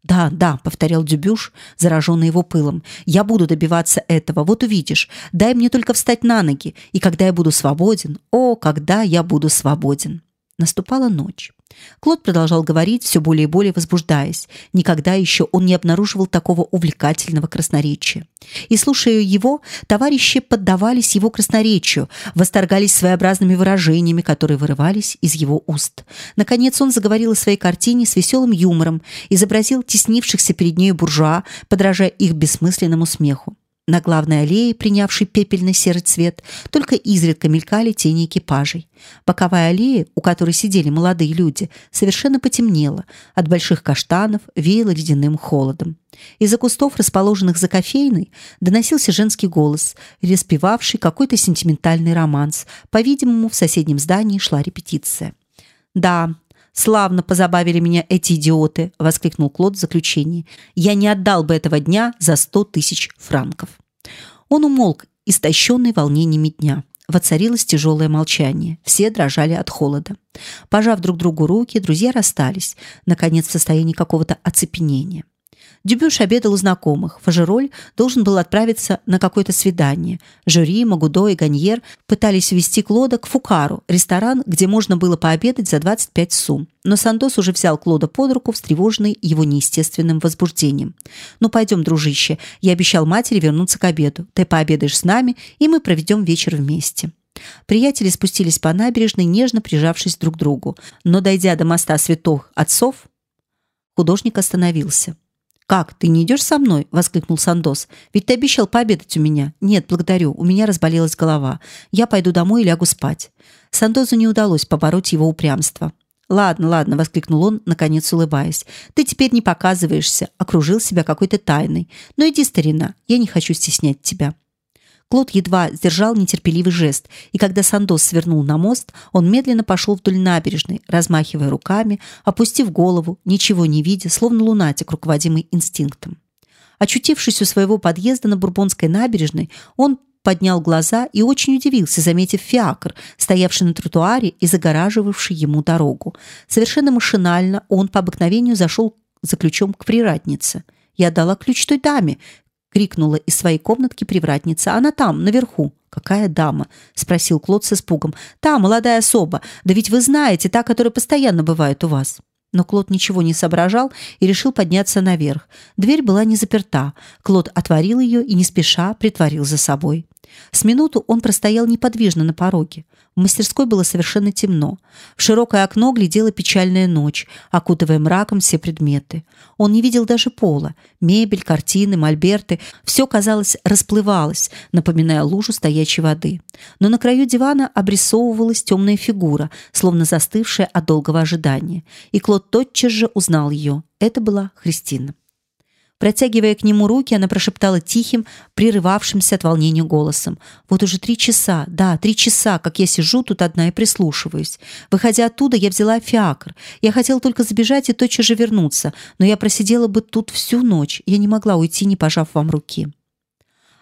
«Да, да», — повторял Дюбюш, зараженный его пылом. «Я буду добиваться этого, вот увидишь. Дай мне только встать на ноги, и когда я буду свободен, о, когда я буду свободен». Наступала ночь. Клод продолжал говорить, все более и более возбуждаясь. Никогда еще он не обнаруживал такого увлекательного красноречия. И слушая его, товарищи поддавались его красноречию, восторгались своеобразными выражениями, которые вырывались из его уст. Наконец он заговорил о своей картине с веселым юмором, изобразил теснившихся перед нею буржуа, подражая их бессмысленному смеху. На главной аллее, принявшей пепельно-серый цвет, только изредка мелькали тени экипажей. Боковая аллея, у которой сидели молодые люди, совершенно потемнела. От больших каштанов веяло ледяным холодом. Из-за кустов, расположенных за кофейной, доносился женский голос, распевавший какой-то сентиментальный романс. По-видимому, в соседнем здании шла репетиция. Да, Славно позабавили меня эти идиоты, воскликнул Клод в заключении. Я не отдал бы этого дня за сто тысяч франков. Он умолк, истощенный волнениями дня. Воцарилось тяжелое молчание. Все дрожали от холода. Пожав друг другу руки, друзья расстались, наконец в состоянии какого-то оцепенения. Дюбюш обедал у знакомых. Фажероль должен был отправиться на какое-то свидание. Жюри, Магудо и Ганьер пытались увести Клода к Фукару, ресторан, где можно было пообедать за 25 сум. Но Сандос уже взял Клода под руку, встревоженный его неестественным возбуждением. «Ну, пойдем, дружище. Я обещал матери вернуться к обеду. Ты пообедаешь с нами, и мы проведем вечер вместе». Приятели спустились по набережной, нежно прижавшись друг к другу. Но, дойдя до моста святых отцов, художник остановился. «Как, ты не идешь со мной?» – воскликнул Сандос. «Ведь ты обещал пообедать у меня». «Нет, благодарю, у меня разболелась голова. Я пойду домой и лягу спать». Сандозу не удалось побороть его упрямство. «Ладно, ладно», – воскликнул он, наконец улыбаясь. «Ты теперь не показываешься, окружил себя какой-то тайной. Но иди, старина, я не хочу стеснять тебя». Клод едва сдержал нетерпеливый жест, и когда Сандос свернул на мост, он медленно пошел вдоль набережной, размахивая руками, опустив голову, ничего не видя, словно лунатик, руководимый инстинктом. Очутившись у своего подъезда на Бурбонской набережной, он поднял глаза и очень удивился, заметив фиакр, стоявший на тротуаре и загораживавший ему дорогу. Совершенно машинально он по обыкновению зашел за ключом к приратнице. «Я дала ключ той даме», крикнула из своей комнатки привратница. Она там, наверху. Какая дама? спросил Клод с испугом. Та молодая особа. Да ведь вы знаете, та, которая постоянно бывает у вас. Но Клод ничего не соображал и решил подняться наверх. Дверь была не заперта. Клод отворил ее и не спеша притворил за собой. С минуту он простоял неподвижно на пороге. В мастерской было совершенно темно. В широкое окно глядела печальная ночь, окутывая мраком все предметы. Он не видел даже пола. Мебель, картины, мольберты – все, казалось, расплывалось, напоминая лужу стоячей воды. Но на краю дивана обрисовывалась темная фигура, словно застывшая от долгого ожидания. И Клод тотчас же узнал ее. Это была Христина. Протягивая к нему руки, она прошептала тихим, прерывавшимся от волнения голосом: "Вот уже три часа, да, три часа, как я сижу тут одна и прислушиваюсь. Выходя оттуда, я взяла фиакр. Я хотела только забежать и тотчас же вернуться, но я просидела бы тут всю ночь. Я не могла уйти, не пожав вам руки".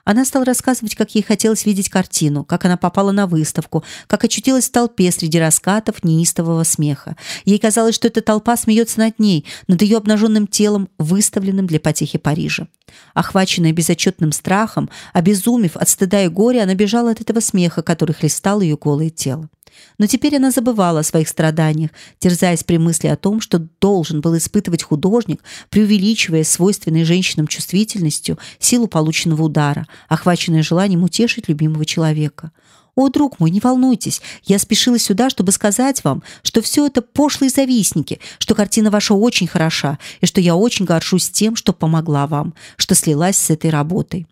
Она стала рассказывать, как ей хотелось видеть картину, как она попала на выставку, как очутилась в толпе среди раскатов неистового смеха. Ей казалось, что эта толпа смеется над ней, над ее обнаженным телом, выставленным для потехи Парижа. Охваченная безотчетным страхом, обезумев от стыда и горя, она бежала от этого смеха, который хлестал ее голое тело. Но теперь она забывала о своих страданиях, терзаясь при мысли о том, что должен был испытывать художник, преувеличивая свойственной женщинам чувствительностью силу полученного удара, охваченная желанием утешить любимого человека. «О, друг мой, не волнуйтесь, я спешила сюда, чтобы сказать вам, что все это пошлые завистники, что картина ваша очень хороша, и что я очень горжусь тем, что помогла вам, что слилась с этой работой».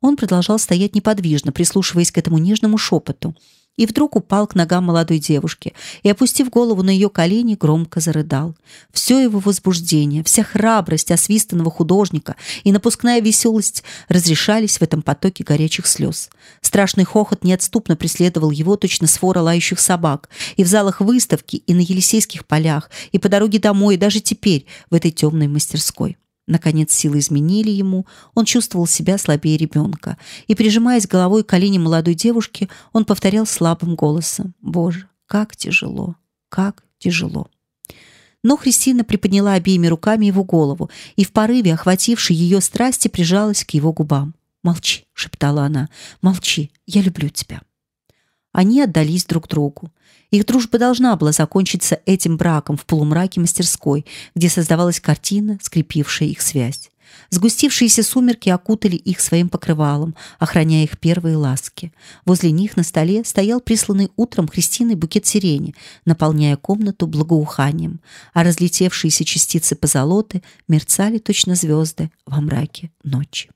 Он продолжал стоять неподвижно, прислушиваясь к этому нежному шепоту. И вдруг упал к ногам молодой девушки и, опустив голову на ее колени, громко зарыдал. Все его возбуждение, вся храбрость освистанного художника и напускная веселость разрешались в этом потоке горячих слез. Страшный хохот неотступно преследовал его точно свора лающих собак, и в залах выставки, и на Елисейских полях, и по дороге домой, и даже теперь в этой темной мастерской. Наконец силы изменили ему, он чувствовал себя слабее ребенка, и, прижимаясь головой к колени молодой девушки, он повторял слабым голосом «Боже, как тяжело, как тяжело». Но Христина приподняла обеими руками его голову и в порыве, охватившей ее страсти, прижалась к его губам. «Молчи», — шептала она, — «молчи, я люблю тебя». Они отдались друг другу. Их дружба должна была закончиться этим браком в полумраке мастерской, где создавалась картина, скрепившая их связь. Сгустившиеся сумерки окутали их своим покрывалом, охраняя их первые ласки. Возле них на столе стоял присланный утром Христиной букет сирени, наполняя комнату благоуханием, а разлетевшиеся частицы позолоты мерцали точно звезды во мраке ночи.